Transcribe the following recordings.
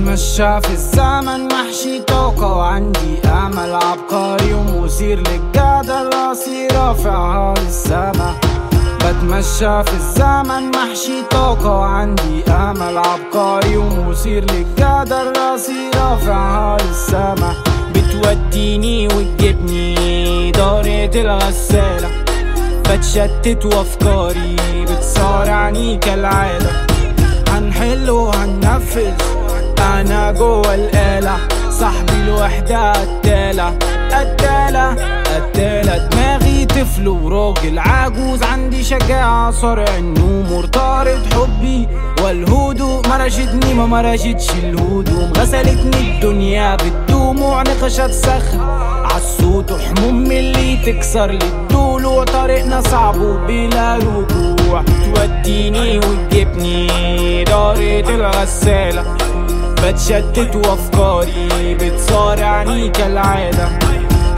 بتمشى في الزمن محشي طاقة وعندي أمل. عبقري ومثير للجدل راسي رافعها للسما بتمشى في الزمن محشي طاقة وعندي أمل. عبقري ومثير للجدل راسي رافعها للسما بتوديني وتجيبني دارة الغسالة. بتشتت وأفكاري بتصارعني كالعادة. هنحل وهننفذ. صاحبي الوحدة قتالة قتالة قتالة. دماغي طفل وراجل عجوز عندي شجاعة صارع النوم مرتبط حبي والهدوء. مرشتني ما مرشتش الهدوم غسلتني الدنيا بالدموع نقشت صخر عالصوت وحموم اللي تكسر لي الضلوع طريقنا صعب وبلا رجوع. توديني وتجيبني دارة الغسالة. بتشتت وافكاري بتصارعني كالعادة.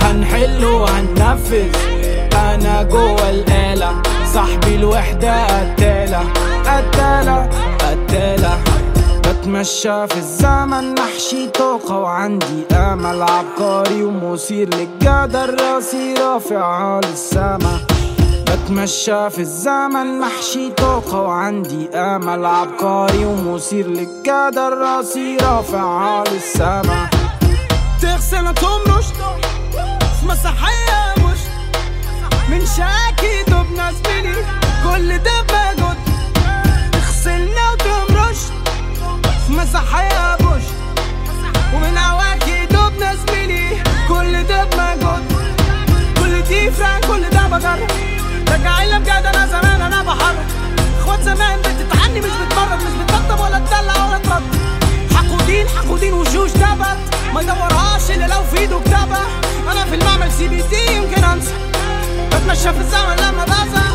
هنحل وهننفذ أنا جوه الآلة. صاحبي الوحدة قتالة. قتالة قتالة. بتمشى في الزمن محشي طاقة. وعندي أمل عبقري ومثير للجدل. راسي رافعها للسما. بتمشى في الزمن محشي طاقة وعندي أمل عبقري ومثير للجدل راسي رافعها للسما تغسل تمرش في مسرحية مش من شاكي دبنا زميلي كل ده بجد. تغسلنا وتمرش في مسرحية مش ومن عواكي تبت ما يدورهاش إلا لو في كتابة أنا في المعمل سي بي تي يمكن أنسى. بتمشى في الزمن لما بزهق.